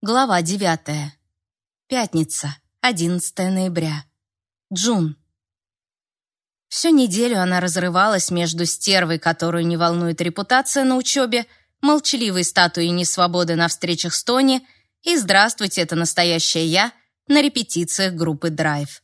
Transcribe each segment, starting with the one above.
Глава 9. Пятница, 11 ноября. Джун. Всю неделю она разрывалась между стервой, которую не волнует репутация на учебе, молчаливой статуей несвободы на встречах с Тони и «Здравствуйте, это настоящая я» на репетициях группы «Драйв».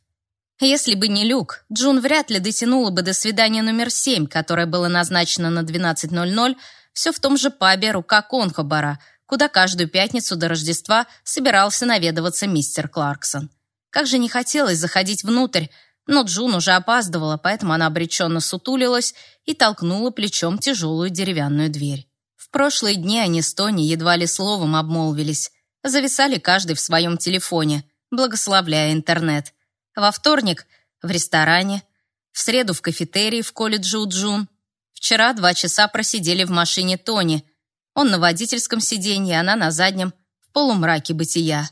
Если бы не Люк, Джун вряд ли дотянула бы до свидания номер 7, которое было назначено на 12.00, все в том же пабе «Рука Конхобара», куда каждую пятницу до Рождества собирался наведываться мистер Кларксон. Как же не хотелось заходить внутрь, но Джун уже опаздывала, поэтому она обреченно сутулилась и толкнула плечом тяжелую деревянную дверь. В прошлые дни они с Тони едва ли словом обмолвились, зависали каждый в своем телефоне, благословляя интернет. Во вторник — в ресторане, в среду в кафетерии в колледже у Джун. Вчера два часа просидели в машине Тони — он на водительском сиденье, она на заднем, в полумраке бытия.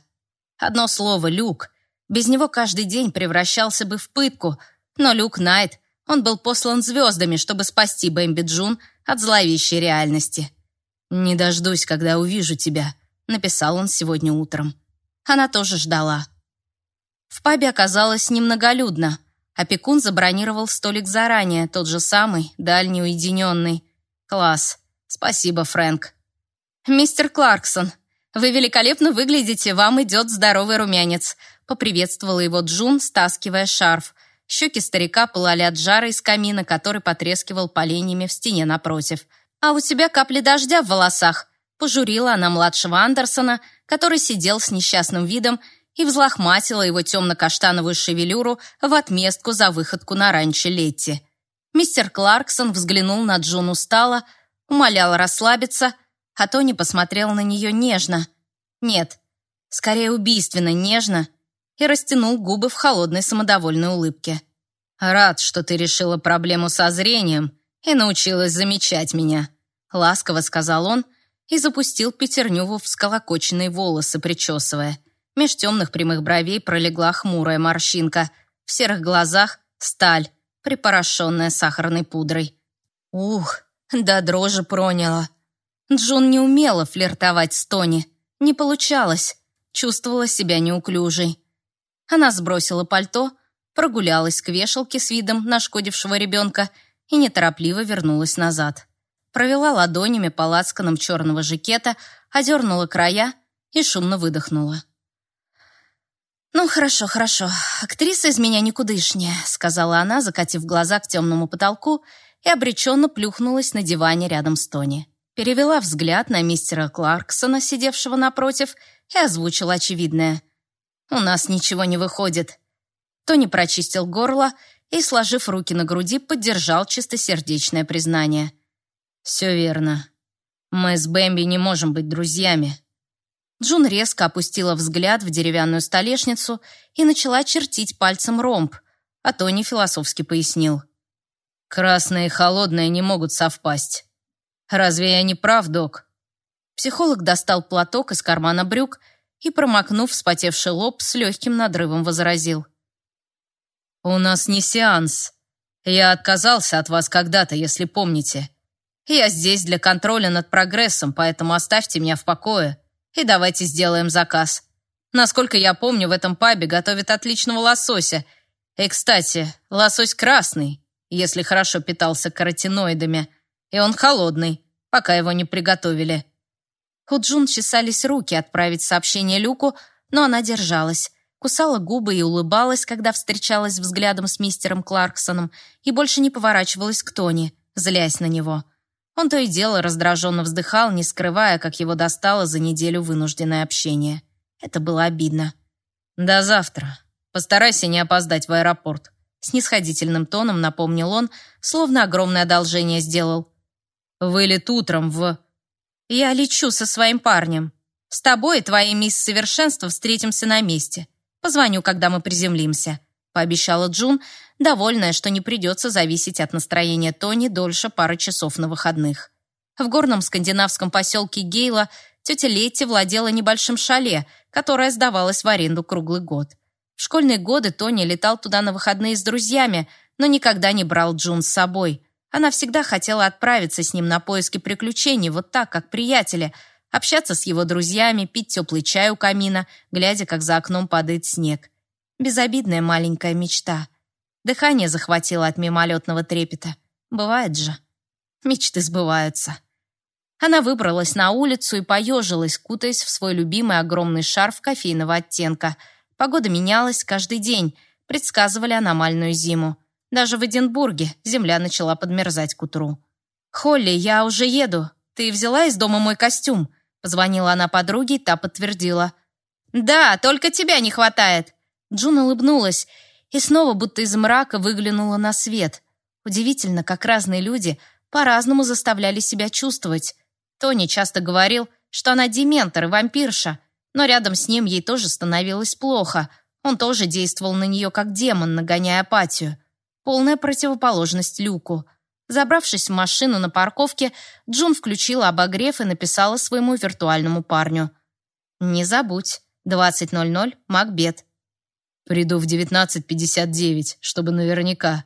Одно слово «Люк». Без него каждый день превращался бы в пытку, но Люк Найт, он был послан звездами, чтобы спасти Бэмби Джун от зловещей реальности. «Не дождусь, когда увижу тебя», — написал он сегодня утром. Она тоже ждала. В пабе оказалось немноголюдно. Опекун забронировал столик заранее, тот же самый, дальний, уединенный. Класс. «Спасибо, Фрэнк». «Мистер Кларксон, вы великолепно выглядите, вам идет здоровый румянец», поприветствовала его Джун, стаскивая шарф. Щеки старика пылали от жара из камина, который потрескивал поленьями в стене напротив. «А у тебя капли дождя в волосах», пожурила она младшего Андерсона, который сидел с несчастным видом и взлохматила его темно-каштановую шевелюру в отместку за выходку на ранчо Летти. Мистер Кларксон взглянул на Джун устало, умолял расслабиться, а Тони посмотрел на нее нежно. Нет, скорее убийственно нежно и растянул губы в холодной самодовольной улыбке. «Рад, что ты решила проблему со зрением и научилась замечать меня», ласково сказал он и запустил пятерню в всколокоченные волосы, причесывая. Меж темных прямых бровей пролегла хмурая морщинка. В серых глазах сталь, припорошенная сахарной пудрой. «Ух, да дрожи проняло. Джун не умела флиртовать с Тони. Не получалось. Чувствовала себя неуклюжей. Она сбросила пальто, прогулялась к вешалке с видом нашкодившего ребенка и неторопливо вернулась назад. Провела ладонями по лацканам черного жакета, одернула края и шумно выдохнула. «Ну, хорошо, хорошо. Актриса из меня никудышняя», — сказала она, закатив глаза к темному потолку и обреченно плюхнулась на диване рядом с Тони. Перевела взгляд на мистера Кларксона, сидевшего напротив, и озвучила очевидное. «У нас ничего не выходит». Тони прочистил горло и, сложив руки на груди, поддержал чистосердечное признание. «Все верно. Мы с Бэмби не можем быть друзьями». Джун резко опустила взгляд в деревянную столешницу и начала чертить пальцем ромб, а Тони философски пояснил. Красное и холодное не могут совпасть. Разве я не прав, док? Психолог достал платок из кармана брюк и, промокнув вспотевший лоб, с легким надрывом возразил. «У нас не сеанс. Я отказался от вас когда-то, если помните. Я здесь для контроля над прогрессом, поэтому оставьте меня в покое и давайте сделаем заказ. Насколько я помню, в этом пабе готовят отличного лосося. И, кстати, лосось красный, если хорошо питался каротиноидами, и он холодный, пока его не приготовили. У Джун чесались руки отправить сообщение Люку, но она держалась, кусала губы и улыбалась, когда встречалась взглядом с мистером Кларксоном и больше не поворачивалась к Тони, злясь на него. Он то и дело раздраженно вздыхал, не скрывая, как его достало за неделю вынужденное общение. Это было обидно. «До завтра. Постарайся не опоздать в аэропорт», снисходительным тоном напомнил он, словно огромное одолжение сделал. «Вылет утром в...» «Я лечу со своим парнем. С тобой и твоей мисс Совершенства встретимся на месте. Позвоню, когда мы приземлимся», — пообещала Джун, довольная, что не придется зависеть от настроения Тони дольше пары часов на выходных. В горном скандинавском поселке Гейла тетя Летти владела небольшим шале, которое сдавалось в аренду круглый год. В школьные годы Тони летал туда на выходные с друзьями, но никогда не брал Джун с собой. Она всегда хотела отправиться с ним на поиски приключений, вот так, как приятели, общаться с его друзьями, пить теплый чай у камина, глядя, как за окном падает снег. Безобидная маленькая мечта. Дыхание захватило от мимолетного трепета. Бывает же. Мечты сбываются. Она выбралась на улицу и поежилась, кутаясь в свой любимый огромный шарф кофейного оттенка. Погода менялась каждый день, предсказывали аномальную зиму. Даже в Эдинбурге земля начала подмерзать к утру. «Холли, я уже еду. Ты взяла из дома мой костюм?» Позвонила она подруге, та подтвердила. «Да, только тебя не хватает». Джун улыбнулась и снова будто из мрака выглянула на свет. Удивительно, как разные люди по-разному заставляли себя чувствовать. Тони часто говорил, что она дементор и вампирша, но рядом с ним ей тоже становилось плохо. Он тоже действовал на нее как демон, нагоняя апатию. Полная противоположность Люку. Забравшись в машину на парковке, Джун включила обогрев и написала своему виртуальному парню. «Не забудь, 20.00, Макбет». «Приду в 19.59, чтобы наверняка».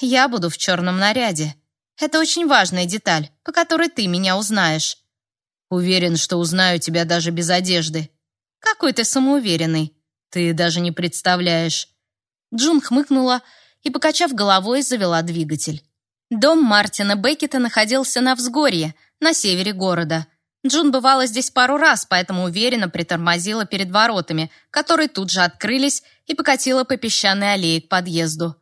«Я буду в черном наряде», это очень важная деталь, по которой ты меня узнаешь. Уверен, что узнаю тебя даже без одежды. Какой ты самоуверенный. Ты даже не представляешь. Джун хмыкнула и, покачав головой, завела двигатель. Дом Мартина Беккета находился на взгорье, на севере города. Джун бывала здесь пару раз, поэтому уверенно притормозила перед воротами, которые тут же открылись, и покатила по песчаной аллее к подъезду.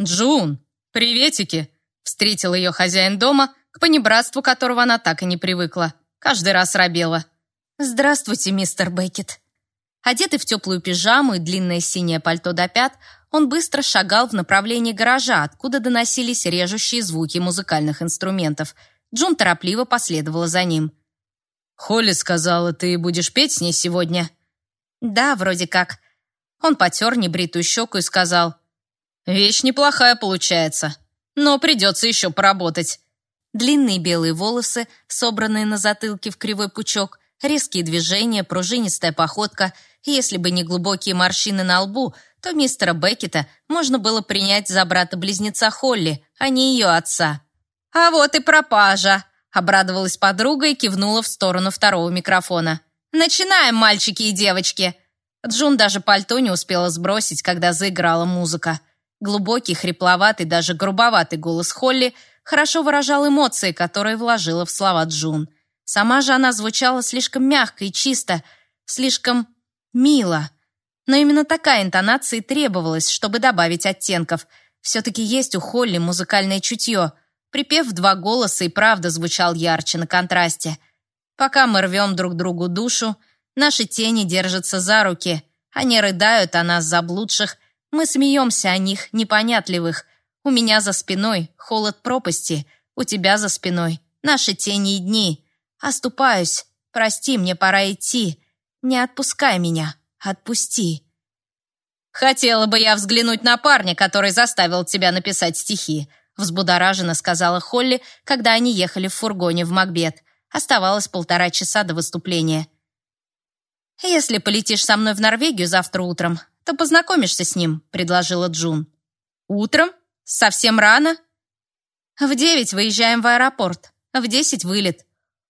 «Джун, приветики!» Встретил ее хозяин дома, к понебратству которого она так и не привыкла. Каждый раз робела. «Здравствуйте, мистер Беккет». Одетый в теплую пижаму и длинное синее пальто до пят, он быстро шагал в направлении гаража, откуда доносились режущие звуки музыкальных инструментов. Джун торопливо последовала за ним. «Холли сказала, ты будешь петь с ней сегодня?» «Да, вроде как». Он потер небритую щеку и сказал, «Вещь неплохая получается но придется еще поработать. Длинные белые волосы, собранные на затылке в кривой пучок, резкие движения, пружинистая походка. Если бы не глубокие морщины на лбу, то мистера Беккета можно было принять за брата-близнеца Холли, а не ее отца. «А вот и пропажа!» — обрадовалась подруга и кивнула в сторону второго микрофона. «Начинаем, мальчики и девочки!» Джун даже пальто не успела сбросить, когда заиграла музыка. Глубокий, хрипловатый, даже грубоватый голос Холли хорошо выражал эмоции, которые вложила в слова Джун. Сама же она звучала слишком мягко и чисто, слишком мило. Но именно такая интонация и требовалась, чтобы добавить оттенков. Все-таки есть у Холли музыкальное чутье. Припев в два голоса и правда звучал ярче на контрасте. Пока мы рвем друг другу душу, наши тени держатся за руки. Они рыдают о нас заблудших, мы смеемся о них, непонятливых. У меня за спиной холод пропасти, у тебя за спиной наши тени и дни. Оступаюсь, прости, мне пора идти. Не отпускай меня, отпусти. Хотела бы я взглянуть на парня, который заставил тебя написать стихи, взбудораженно сказала Холли, когда они ехали в фургоне в Макбет. Оставалось полтора часа до выступления. Если полетишь со мной в Норвегию завтра утром, то познакомишься с ним», — предложила Джун. «Утром? Совсем рано?» «В девять выезжаем в аэропорт, в десять вылет».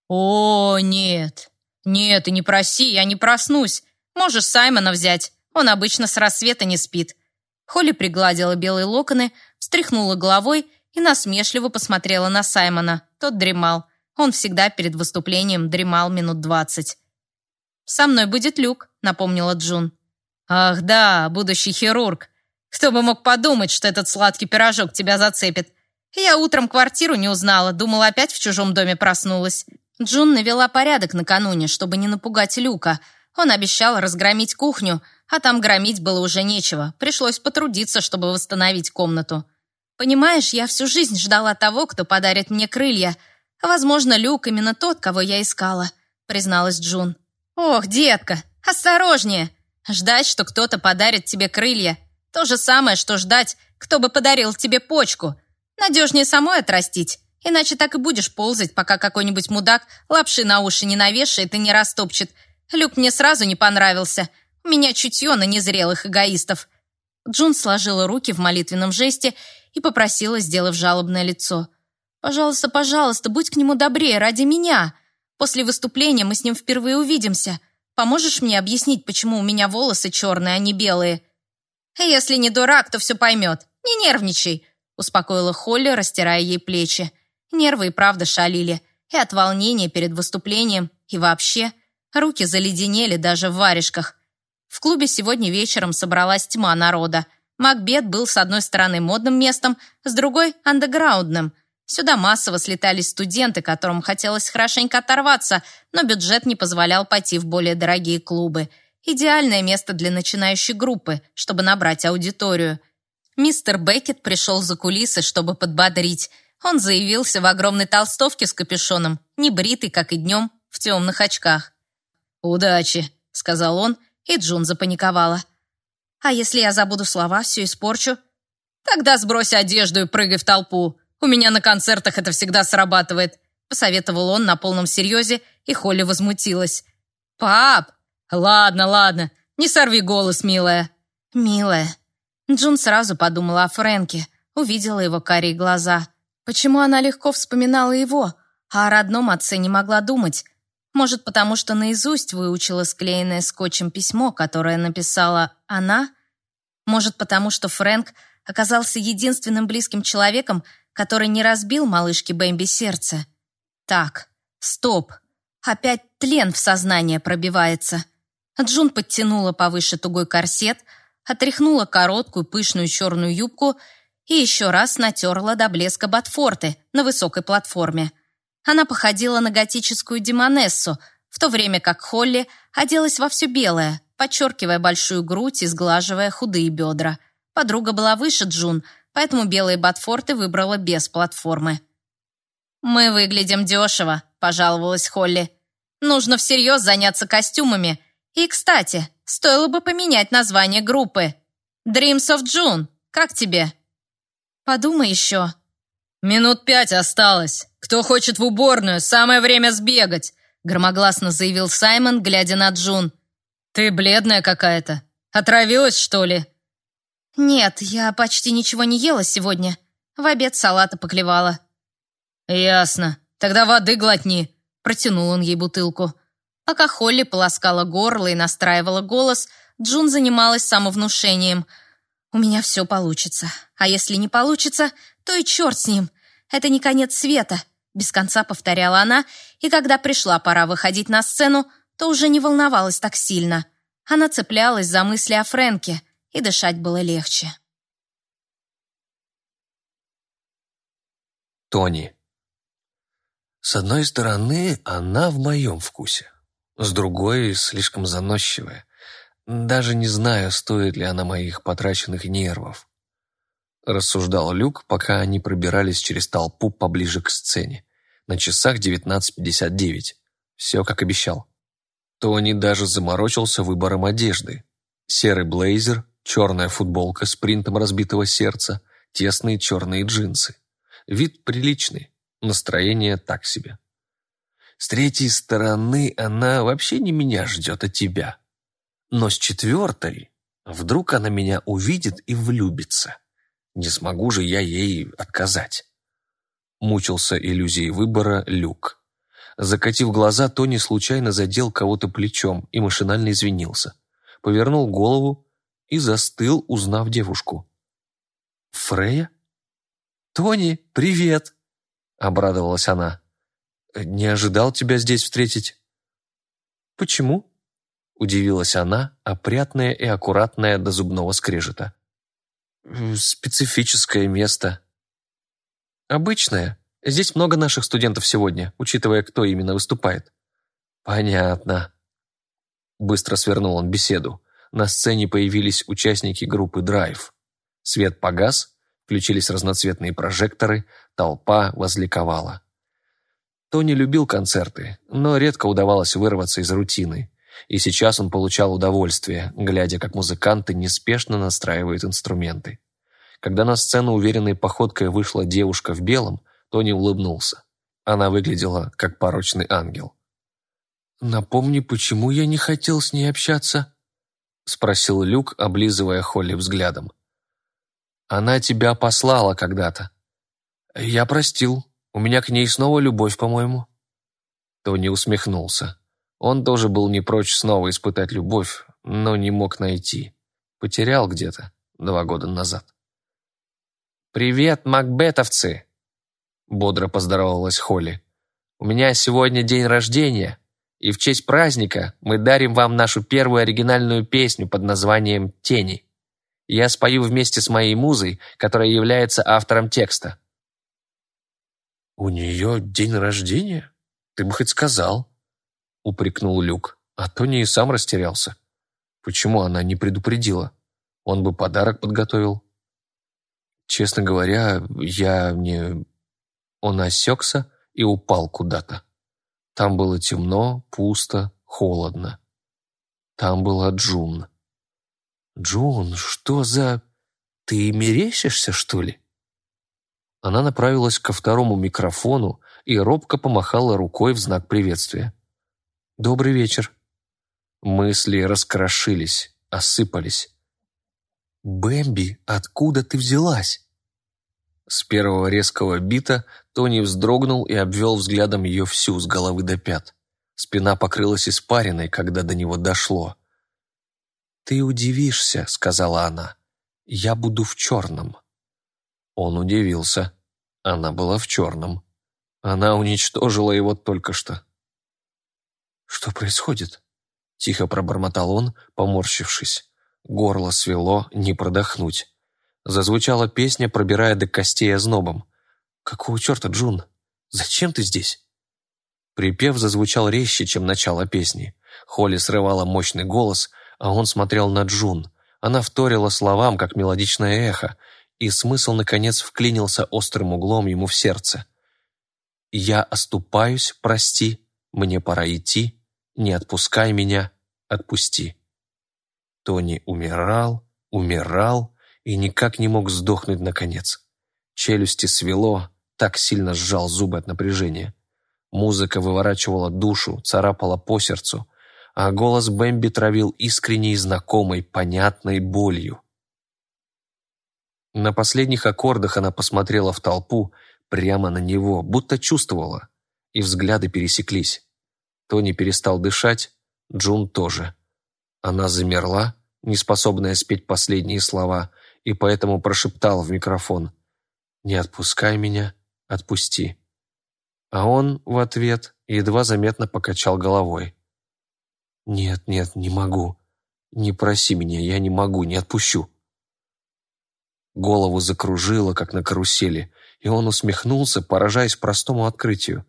«О, нет! Нет, и не проси, я не проснусь. Можешь Саймона взять, он обычно с рассвета не спит». Холли пригладила белые локоны, встряхнула головой и насмешливо посмотрела на Саймона. Тот дремал. Он всегда перед выступлением дремал минут двадцать. «Со мной будет Люк», — напомнила Джун. «Ах да, будущий хирург. Кто бы мог подумать, что этот сладкий пирожок тебя зацепит. Я утром квартиру не узнала, думала, опять в чужом доме проснулась». Джун навела порядок накануне, чтобы не напугать Люка. Он обещал разгромить кухню, а там громить было уже нечего. Пришлось потрудиться, чтобы восстановить комнату. «Понимаешь, я всю жизнь ждала того, кто подарит мне крылья. Возможно, Люк именно тот, кого я искала», — призналась Джун. «Ох, детка, осторожнее!» Ждать, что кто-то подарит тебе крылья. То же самое, что ждать, кто бы подарил тебе почку. Надежнее самой отрастить. Иначе так и будешь ползать, пока какой-нибудь мудак лапши на уши не навешает и не растопчет. Люк мне сразу не понравился. У меня чутье на незрелых эгоистов. Джун сложила руки в молитвенном жесте и попросила, сделав жалобное лицо. «Пожалуйста, пожалуйста, будь к нему добрее ради меня. После выступления мы с ним впервые увидимся. Поможешь мне объяснить, почему у меня волосы черные, а не белые?» «Если не дурак, то все поймет. Не нервничай», — успокоила Холли, растирая ей плечи. Нервы и правда шалили. И от волнения перед выступлением, и вообще. Руки заледенели даже в варежках. В клубе сегодня вечером собралась тьма народа. Макбет был с одной стороны модным местом, с другой — андеграундным. Сюда массово слетались студенты, которым хотелось хорошенько оторваться, но бюджет не позволял пойти в более дорогие клубы. Идеальное место для начинающей группы, чтобы набрать аудиторию. Мистер Беккет пришел за кулисы, чтобы подбодрить. Он заявился в огромной толстовке с капюшоном, небритый, как и днем, в темных очках. «Удачи», — сказал он, и Джун запаниковала. А если я забуду слова, все испорчу? Тогда сбрось одежду и прыгай в толпу. У меня на концертах это всегда срабатывает, посоветовал он на полном серьезе, и Холли возмутилась. Пап, ладно, ладно, не сорви голос, милая. Милая. Джун сразу подумала о Фрэнке, увидела его карие глаза. Почему она легко вспоминала его, а о родном отце не могла думать? Может, потому что наизусть выучила склеенное скотчем письмо, которое написала она? Может, потому что Фрэнк оказался единственным близким человеком, который не разбил малышке Бэмби сердце? Так, стоп. Опять тлен в сознание пробивается. Джун подтянула повыше тугой корсет, отряхнула короткую пышную черную юбку и еще раз натерла до блеска ботфорты на высокой платформе. Она походила на готическую демонессу, в то время как Холли оделась во все белое, подчеркивая большую грудь и сглаживая худые бедра. Подруга была выше Джун, поэтому белые ботфорты выбрала без платформы. «Мы выглядим дешево», — пожаловалась Холли. «Нужно всерьез заняться костюмами. И, кстати, стоило бы поменять название группы. Dreams of June. Как тебе?» «Подумай еще», «Минут пять осталось. Кто хочет в уборную, самое время сбегать», громогласно заявил Саймон, глядя на Джун. «Ты бледная какая-то. Отравилась, что ли?» «Нет, я почти ничего не ела сегодня. В обед салата поклевала». «Ясно. Тогда воды глотни», протянул он ей бутылку. Пока Холли полоскала горло и настраивала голос, Джун занималась самовнушением. «У меня все получится. А если не получится, то и черт с ним. Это не конец света», — без конца повторяла она, и когда пришла пора выходить на сцену, то уже не волновалась так сильно. Она цеплялась за мысли о Фрэнке, и дышать было легче. Тони. С одной стороны, она в моем вкусе. С другой, слишком заносчивая. Даже не знаю, стоит ли она моих потраченных нервов рассуждал Люк, пока они пробирались через толпу поближе к сцене. На часах 19.59. Все, как обещал. Тони даже заморочился выбором одежды. Серый блейзер, черная футболка с принтом разбитого сердца, тесные черные джинсы. Вид приличный, настроение так себе. С третьей стороны, она вообще не меня ждет, а тебя. Но с четвертой, вдруг она меня увидит и влюбится. Не смогу же я ей отказать. Мучился иллюзией выбора Люк. Закатив глаза, Тони случайно задел кого-то плечом и машинально извинился. Повернул голову и застыл, узнав девушку. «Фрея?» «Тони, привет!» — обрадовалась она. «Не ожидал тебя здесь встретить». «Почему?» — удивилась она, опрятная и аккуратная до зубного скрежета. Специфическое место. Обычное. Здесь много наших студентов сегодня, учитывая, кто именно выступает. Понятно. Быстро свернул он беседу. На сцене появились участники группы «Драйв». Свет погас, включились разноцветные прожекторы, толпа возликовала. Тони любил концерты, но редко удавалось вырваться из рутины. И сейчас он получал удовольствие, глядя, как музыканты неспешно настраивают инструменты. Когда на сцену уверенной походкой вышла девушка в белом, Тони улыбнулся. Она выглядела как порочный ангел. «Напомни, почему я не хотел с ней общаться?» спросил Люк, облизывая Холли взглядом. «Она тебя послала когда-то». «Я простил. У меня к ней снова любовь, по-моему». Тони усмехнулся. Он тоже был не прочь снова испытать любовь, но не мог найти. Потерял где-то два года назад. «Привет, макбетовцы!» Бодро поздоровалась Холли. «У меня сегодня день рождения, и в честь праздника мы дарим вам нашу первую оригинальную песню под названием «Тени». Я спою вместе с моей музой, которая является автором текста». «У нее день рождения? Ты бы хоть сказал», — упрекнул Люк, а Тони и сам растерялся. Почему она не предупредила? Он бы подарок подготовил. Честно говоря, я не... Он осекся и упал куда-то. Там было темно, пусто, холодно. Там была Джун. «Джун, что за... Ты мерещишься, что ли?» Она направилась ко второму микрофону и робко помахала рукой в знак приветствия. «Добрый вечер». Мысли раскрошились, осыпались. «Бэмби, откуда ты взялась?» С первого резкого бита Тони вздрогнул и обвел взглядом ее всю, с головы до пят. Спина покрылась испариной, когда до него дошло. «Ты удивишься», — сказала она. «Я буду в черном». Он удивился. Она была в черном. Она уничтожила его только что. «Что происходит?» — тихо пробормотал он, поморщившись. Горло свело, не продохнуть. Зазвучала песня, пробирая до костей ознобом. «Какого черта, Джун? Зачем ты здесь?» Припев зазвучал резче, чем начало песни. Холли срывала мощный голос, а он смотрел на Джун. Она вторила словам, как мелодичное эхо, и смысл, наконец, вклинился острым углом ему в сердце. «Я оступаюсь, прости, мне пора идти, не отпускай меня, отпусти». Тони умирал, умирал и никак не мог сдохнуть наконец. Челюсти свело, так сильно сжал зубы от напряжения. Музыка выворачивала душу, царапала по сердцу, а голос Бэмби травил искренней, знакомой, понятной болью. На последних аккордах она посмотрела в толпу, прямо на него, будто чувствовала, и взгляды пересеклись. Тони перестал дышать, Джун тоже. Она замерла, неспособная спеть последние слова, и поэтому прошептала в микрофон «Не отпускай меня, отпусти». А он в ответ едва заметно покачал головой. «Нет, нет, не могу. Не проси меня, я не могу, не отпущу». Голову закружило, как на карусели, и он усмехнулся, поражаясь простому открытию.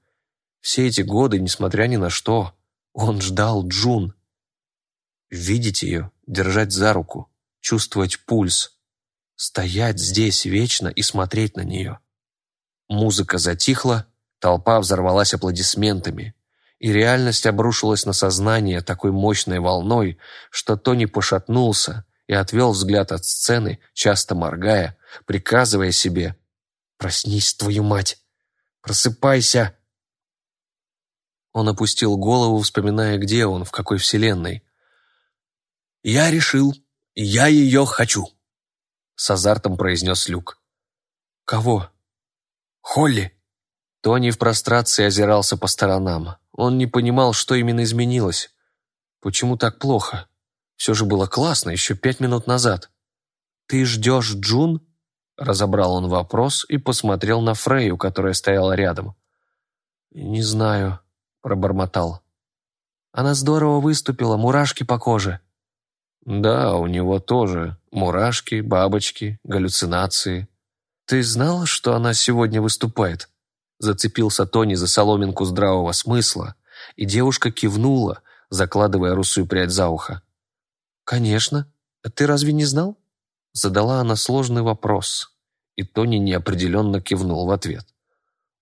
Все эти годы, несмотря ни на что, он ждал Джун, Видеть ее, держать за руку, чувствовать пульс, стоять здесь вечно и смотреть на нее. Музыка затихла, толпа взорвалась аплодисментами, и реальность обрушилась на сознание такой мощной волной, что Тони пошатнулся и отвел взгляд от сцены, часто моргая, приказывая себе «Проснись, твою мать! Просыпайся!» Он опустил голову, вспоминая, где он, в какой вселенной, «Я решил, я ее хочу», — с азартом произнес Люк. «Кого?» «Холли». Тони в прострации озирался по сторонам. Он не понимал, что именно изменилось. Почему так плохо? Все же было классно еще пять минут назад. «Ты ждешь Джун?» Разобрал он вопрос и посмотрел на Фрейю, которая стояла рядом. «Не знаю», — пробормотал. «Она здорово выступила, мурашки по коже». Да, у него тоже мурашки, бабочки, галлюцинации. Ты знал, что она сегодня выступает? Зацепился Тони за соломинку здравого смысла, и девушка кивнула, закладывая русую прядь за ухо. «Конечно. Ты разве не знал?» Задала она сложный вопрос, и Тони неопределенно кивнул в ответ.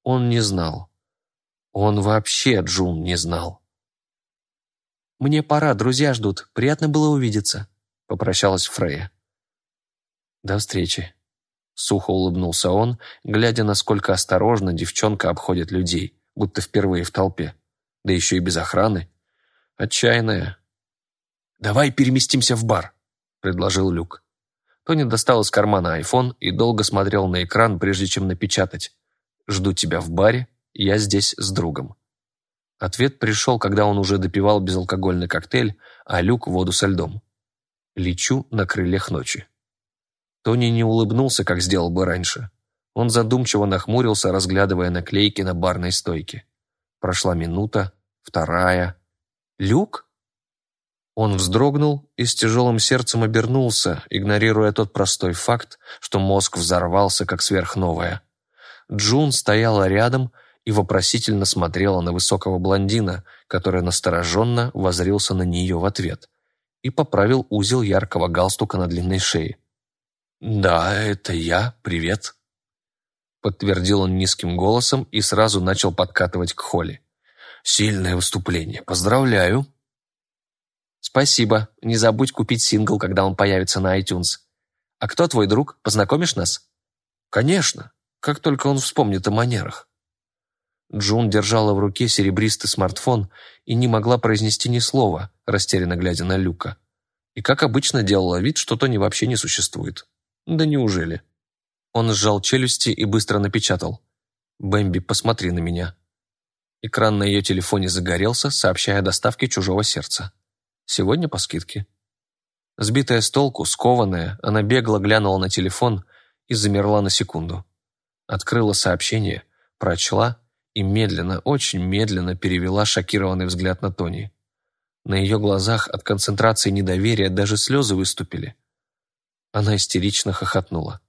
Он не знал. Он вообще Джун не знал. «Мне пора, друзья ждут. Приятно было увидеться», — попрощалась Фрея. «До встречи», — сухо улыбнулся он, глядя, насколько осторожно девчонка обходит людей, будто впервые в толпе. Да еще и без охраны. Отчаянная. «Давай переместимся в бар», — предложил Люк. Тони достал из кармана айфон и долго смотрел на экран, прежде чем напечатать. «Жду тебя в баре, я здесь с другом». Ответ пришел, когда он уже допивал безалкогольный коктейль, а Люк – воду со льдом. Лечу на крыльях ночи. Тони не улыбнулся, как сделал бы раньше. Он задумчиво нахмурился, разглядывая наклейки на барной стойке. Прошла минута, вторая. «Люк?» Он вздрогнул и с тяжелым сердцем обернулся, игнорируя тот простой факт, что мозг взорвался, как сверхновая. Джун стояла рядом и вопросительно смотрела на высокого блондина, который настороженно возрился на нее в ответ и поправил узел яркого галстука на длинной шее. «Да, это я. Привет», — подтвердил он низким голосом и сразу начал подкатывать к Холли. «Сильное выступление. Поздравляю». «Спасибо. Не забудь купить сингл, когда он появится на iTunes. А кто твой друг? Познакомишь нас?» «Конечно. Как только он вспомнит о манерах». Джун держала в руке серебристый смартфон и не могла произнести ни слова, растерянно глядя на Люка. И, как обычно, делала вид, что Тони вообще не существует. Да неужели? Он сжал челюсти и быстро напечатал. «Бэмби, посмотри на меня». Экран на ее телефоне загорелся, сообщая о доставке чужого сердца. Сегодня по скидке. Сбитая с толку, скованная, она бегло глянула на телефон и замерла на секунду. Открыла сообщение, прочла и медленно, очень медленно перевела шокированный взгляд на Тони. На ее глазах от концентрации недоверия даже слезы выступили. Она истерично хохотнула.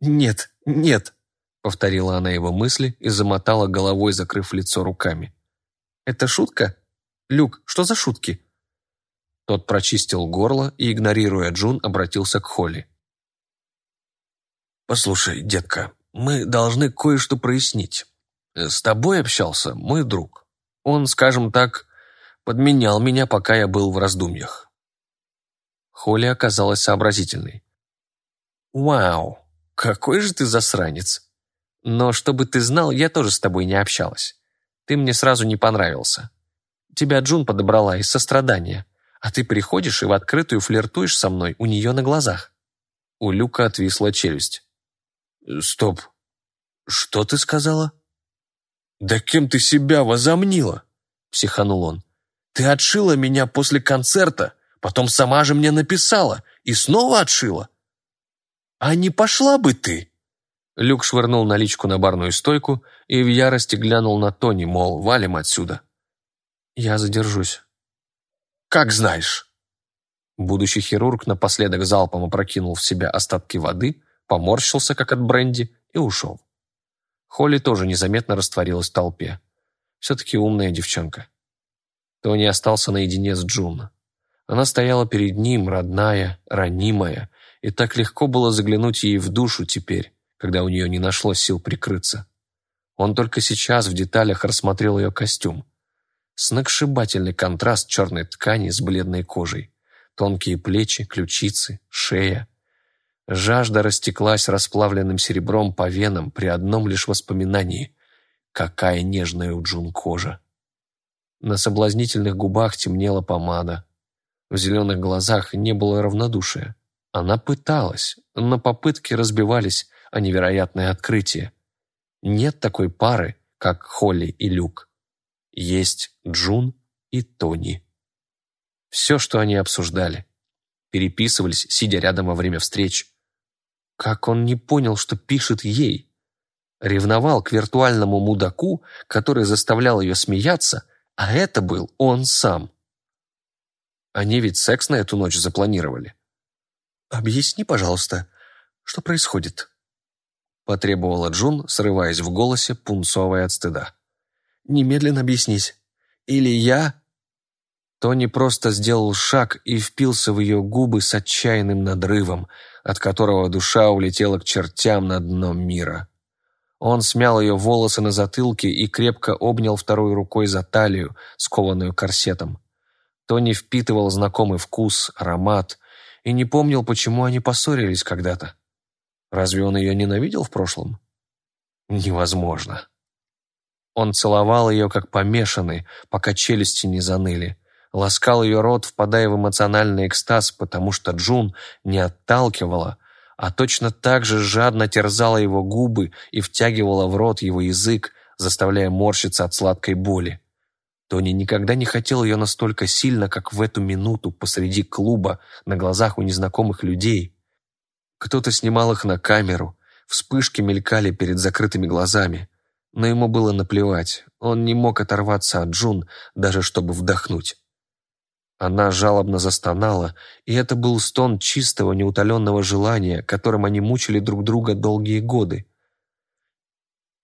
«Нет, нет!» — повторила она его мысли и замотала головой, закрыв лицо руками. «Это шутка? Люк, что за шутки?» Тот прочистил горло и, игнорируя Джун, обратился к Холли. «Послушай, детка, мы должны кое-что прояснить. С тобой общался мой друг. Он, скажем так, подменял меня, пока я был в раздумьях. Холли оказалась сообразительной. «Вау, какой же ты засранец! Но чтобы ты знал, я тоже с тобой не общалась. Ты мне сразу не понравился. Тебя Джун подобрала из сострадания, а ты приходишь и в открытую флиртуешь со мной у нее на глазах». У Люка отвисла челюсть. «Стоп, что ты сказала?» «Да кем ты себя возомнила?» – психанул он. «Ты отшила меня после концерта, Потом сама же мне написала и снова отшила. А не пошла бы ты?» Люк швырнул наличку на барную стойку и в ярости глянул на Тони, мол, валим отсюда. «Я задержусь». «Как знаешь». Будущий хирург напоследок залпом опрокинул в себя остатки воды, поморщился, как от бренди, и ушел. Холли тоже незаметно растворилась в толпе. Все-таки умная девчонка. Тони остался наедине с Джун. Она стояла перед ним, родная, ранимая, и так легко было заглянуть ей в душу теперь, когда у нее не нашлось сил прикрыться. Он только сейчас в деталях рассмотрел ее костюм. Сногсшибательный контраст черной ткани с бледной кожей. Тонкие плечи, ключицы, шея. Жажда растеклась расплавленным серебром по венам при одном лишь воспоминании. Какая нежная у Джун кожа. На соблазнительных губах темнела помада. В зеленых глазах не было равнодушия. Она пыталась, но попытки разбивались о невероятное открытие. Нет такой пары, как Холли и Люк. Есть Джун и Тони. Все, что они обсуждали. Переписывались, сидя рядом во время встреч. Как он не понял, что пишет ей? Ревновал к виртуальному мудаку, который заставлял ее смеяться, а это был он сам. Они ведь секс на эту ночь запланировали. «Объясни, пожалуйста, что происходит?» Потребовала Джун, срываясь в голосе, пунцовая от стыда. «Немедленно объяснись. Или я...» Тони просто сделал шаг и впился в ее губы с отчаянным надрывом, от которого душа улетела к чертям на дно мира. Он смял ее волосы на затылке и крепко обнял второй рукой за талию, скованную корсетом. Тони впитывал знакомый вкус, аромат и не помнил, почему они поссорились когда-то. Разве он ее ненавидел в прошлом? Невозможно. Он целовал ее, как помешанный, пока челюсти не заныли. Ласкал ее рот, впадая в эмоциональный экстаз, потому что Джун не отталкивала, а точно так же жадно терзала его губы и втягивала в рот его язык, заставляя морщиться от сладкой боли. Тони никогда не хотел ее настолько сильно, как в эту минуту посреди клуба на глазах у незнакомых людей. Кто-то снимал их на камеру, вспышки мелькали перед закрытыми глазами. Но ему было наплевать, он не мог оторваться от Джун, даже чтобы вдохнуть. Она жалобно застонала, и это был стон чистого, неутоленного желания, которым они мучили друг друга долгие годы.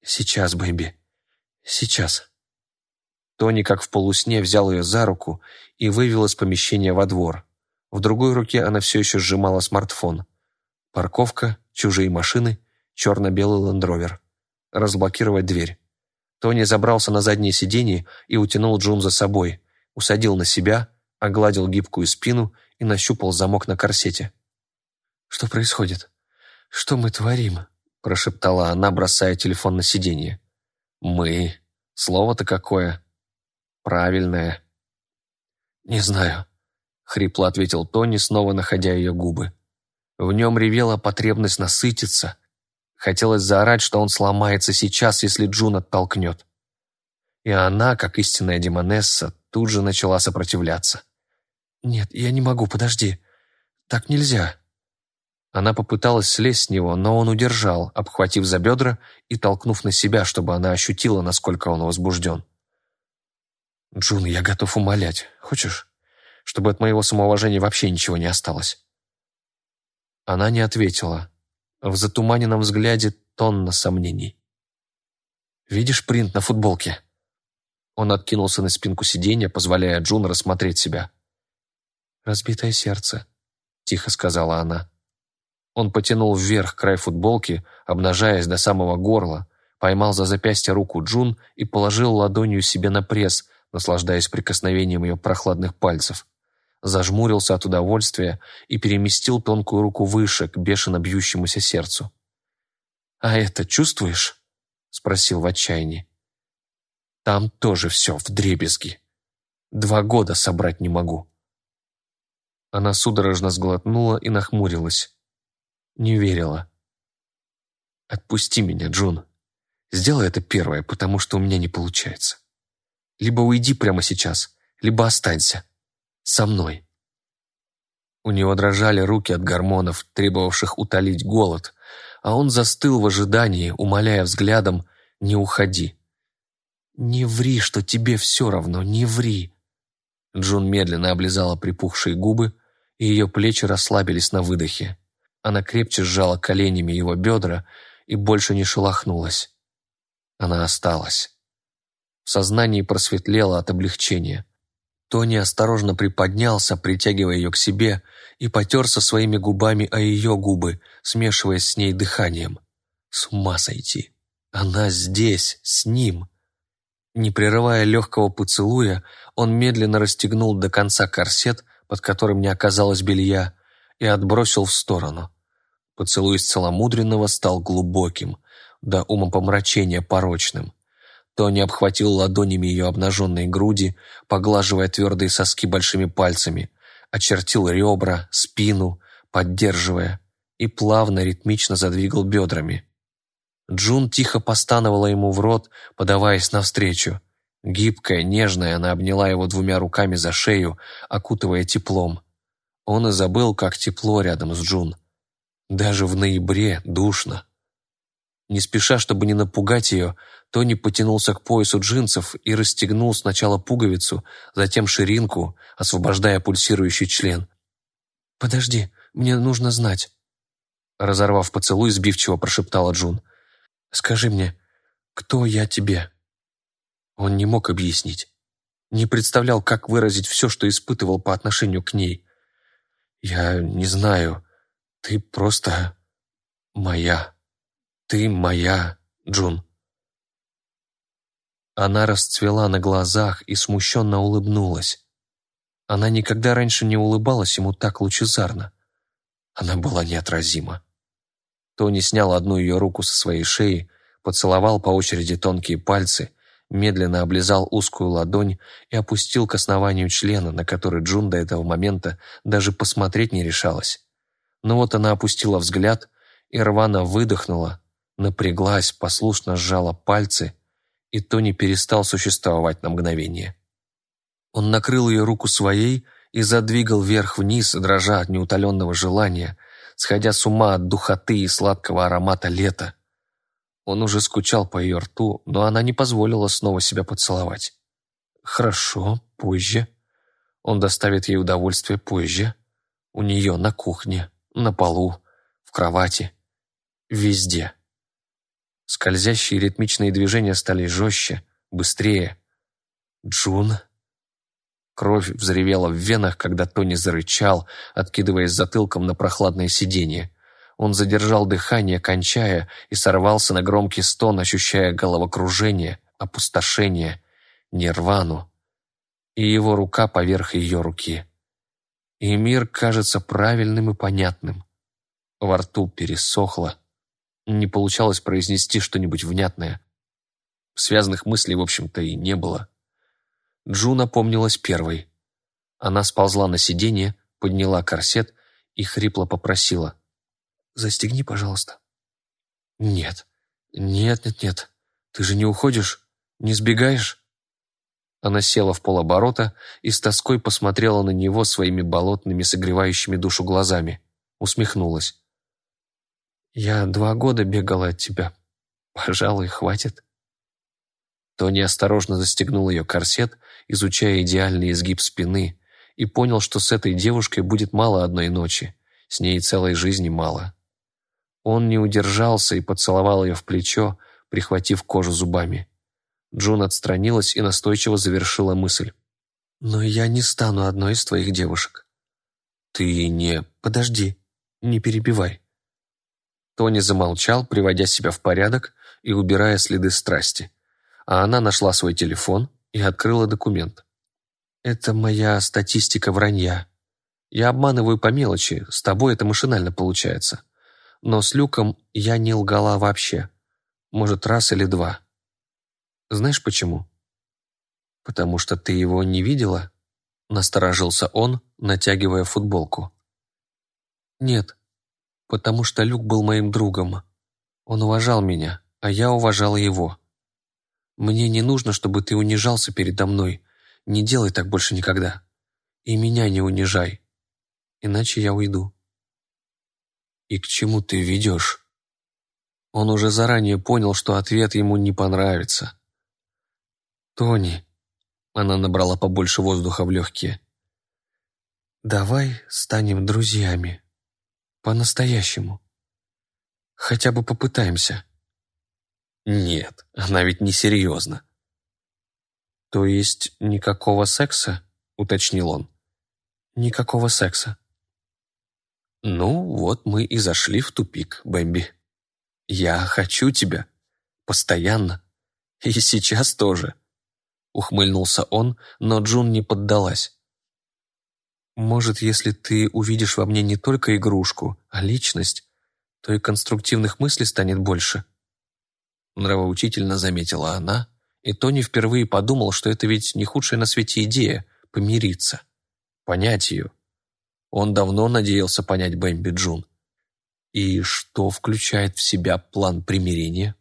«Сейчас, Бэйби, сейчас». Тони, как в полусне, взял ее за руку и вывел из помещения во двор. В другой руке она все еще сжимала смартфон. Парковка, чужие машины, черно-белый лендровер. Разблокировать дверь. Тони забрался на заднее сиденье и утянул Джун за собой, усадил на себя, огладил гибкую спину и нащупал замок на корсете. «Что происходит? Что мы творим?» прошептала она, бросая телефон на сиденье. «Мы? Слово-то какое?» правильное?» «Не знаю», — хрипло ответил Тони, снова находя ее губы. В нем ревела потребность насытиться. Хотелось заорать, что он сломается сейчас, если Джун оттолкнет. И она, как истинная демонесса, тут же начала сопротивляться. «Нет, я не могу, подожди. Так нельзя». Она попыталась слезть с него, но он удержал, обхватив за бедра и толкнув на себя, чтобы она ощутила, насколько он возбужден. «Джун, я готов умолять. Хочешь, чтобы от моего самоуважения вообще ничего не осталось?» Она не ответила. В затуманенном взгляде тонна сомнений. «Видишь принт на футболке?» Он откинулся на спинку сиденья, позволяя Джун рассмотреть себя. «Разбитое сердце», — тихо сказала она. Он потянул вверх край футболки, обнажаясь до самого горла, поймал за запястье руку Джун и положил ладонью себе на пресс, наслаждаясь прикосновением ее прохладных пальцев. Зажмурился от удовольствия и переместил тонкую руку выше, к бешено бьющемуся сердцу. «А это чувствуешь?» — спросил в отчаянии. «Там тоже все вдребезги. Два года собрать не могу». Она судорожно сглотнула и нахмурилась. Не верила. «Отпусти меня, Джун. Сделай это первое, потому что у меня не получается». Либо уйди прямо сейчас, либо останься. Со мной». У него дрожали руки от гормонов, требовавших утолить голод, а он застыл в ожидании, умоляя взглядом «не уходи». «Не ври, что тебе все равно, не ври!» Джун медленно облизала припухшие губы, и ее плечи расслабились на выдохе. Она крепче сжала коленями его бедра и больше не шелохнулась. Она осталась. В сознании просветлело от облегчения. Тони осторожно приподнялся, притягивая ее к себе, и потерся своими губами о ее губы, смешиваясь с ней дыханием. С ума сойти. Она здесь, с ним. Не прерывая легкого поцелуя, он медленно расстегнул до конца корсет, под которым не оказалось белья, и отбросил в сторону. Поцелуй целомудренного стал глубоким, до умопомрачения порочным. Тони обхватил ладонями ее обнаженные груди, поглаживая твердые соски большими пальцами, очертил ребра, спину, поддерживая, и плавно, ритмично задвигал бедрами. Джун тихо постановала ему в рот, подаваясь навстречу. Гибкая, нежная, она обняла его двумя руками за шею, окутывая теплом. Он и забыл, как тепло рядом с Джун. Даже в ноябре душно. Не спеша, чтобы не напугать ее, Тони потянулся к поясу джинсов и расстегнул сначала пуговицу, затем ширинку, освобождая пульсирующий член. «Подожди, мне нужно знать», — разорвав поцелуй, сбивчиво прошептала Джун. «Скажи мне, кто я тебе?» Он не мог объяснить. Не представлял, как выразить все, что испытывал по отношению к ней. «Я не знаю. Ты просто моя». «Ты моя, Джун». Она расцвела на глазах и смущенно улыбнулась. Она никогда раньше не улыбалась ему так лучезарно. Она была неотразима. Тони снял одну ее руку со своей шеи, поцеловал по очереди тонкие пальцы, медленно облизал узкую ладонь и опустил к основанию члена, на который Джун до этого момента даже посмотреть не решалась. Но вот она опустила взгляд и рвано выдохнула, напряглась, послушно сжала пальцы, и Тони перестал существовать на мгновение. Он накрыл ее руку своей и задвигал вверх-вниз, дрожа от неутоленного желания, сходя с ума от духоты и сладкого аромата лета. Он уже скучал по ее рту, но она не позволила снова себя поцеловать. «Хорошо, позже. Он доставит ей удовольствие позже. У нее на кухне, на полу, в кровати, везде». Скользящие ритмичные движения стали жестче, быстрее. «Джун?» Кровь взревела в венах, когда Тони зарычал, откидываясь затылком на прохладное сиденье. Он задержал дыхание, кончая, и сорвался на громкий стон, ощущая головокружение, опустошение, нирвану. И его рука поверх ее руки. И мир кажется правильным и понятным. Во рту пересохло, не получалось произнести что-нибудь внятное. Связанных мыслей, в общем-то, и не было. Джуна помнилась первой. Она сползла на сиденье, подняла корсет и хрипло попросила. «Застегни, пожалуйста». «Нет, нет, нет, нет. Ты же не уходишь? Не сбегаешь?» Она села в полоборота и с тоской посмотрела на него своими болотными, согревающими душу глазами. Усмехнулась. Я два года бегала от тебя. Пожалуй, хватит. Тони осторожно застегнул ее корсет, изучая идеальный изгиб спины, и понял, что с этой девушкой будет мало одной ночи, с ней целой жизни мало. Он не удержался и поцеловал ее в плечо, прихватив кожу зубами. Джун отстранилась и настойчиво завершила мысль. «Но я не стану одной из твоих девушек». «Ты не...» «Подожди, не перебивай. Тони замолчал, приводя себя в порядок и убирая следы страсти. А она нашла свой телефон и открыла документ. «Это моя статистика вранья. Я обманываю по мелочи, с тобой это машинально получается. Но с Люком я не лгала вообще. Может, раз или два. Знаешь почему?» «Потому что ты его не видела?» Насторожился он, натягивая футболку. «Нет, потому что Люк был моим другом. Он уважал меня, а я уважала его. Мне не нужно, чтобы ты унижался передо мной. Не делай так больше никогда. И меня не унижай. Иначе я уйду. И к чему ты ведешь? Он уже заранее понял, что ответ ему не понравится. «Тони», — она набрала побольше воздуха в легкие, — «давай станем друзьями». По-настоящему. Хотя бы попытаемся. Нет, она ведь не серьезно. То есть никакого секса? Уточнил он. Никакого секса. Ну, вот мы и зашли в тупик, Бэмби. Я хочу тебя. Постоянно. И сейчас тоже. Ухмыльнулся он, но Джун не поддалась. Может, если ты увидишь во мне не только игрушку, а личность, то и конструктивных мыслей станет больше. Нравоучительно заметила она, и Тони впервые подумал, что это ведь не худшая на свете идея – помириться, понять ее. Он давно надеялся понять Бэмби Джун. И что включает в себя план примирения?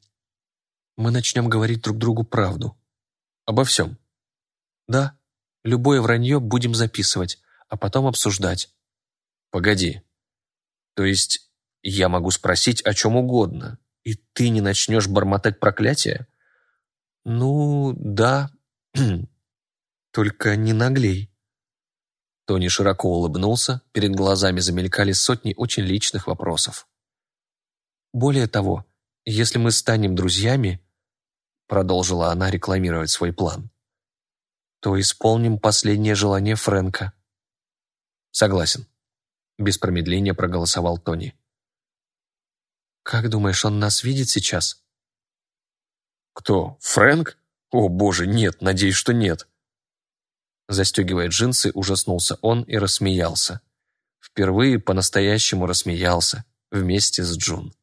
Мы начнем говорить друг другу правду. Обо всем. Да, любое вранье будем записывать, а потом обсуждать. Погоди. То есть я могу спросить о чем угодно, и ты не начнешь бормотать проклятие? Ну, да. Только не наглей. Тони широко улыбнулся, перед глазами замелькали сотни очень личных вопросов. Более того, если мы станем друзьями, продолжила она рекламировать свой план, то исполним последнее желание Фрэнка. Согласен. Без промедления проголосовал Тони. Как думаешь, он нас видит сейчас? Кто? Фрэнк? О, боже, нет, надеюсь, что нет. Застегивая джинсы, ужаснулся он и рассмеялся. Впервые по-настоящему рассмеялся, вместе с Джун.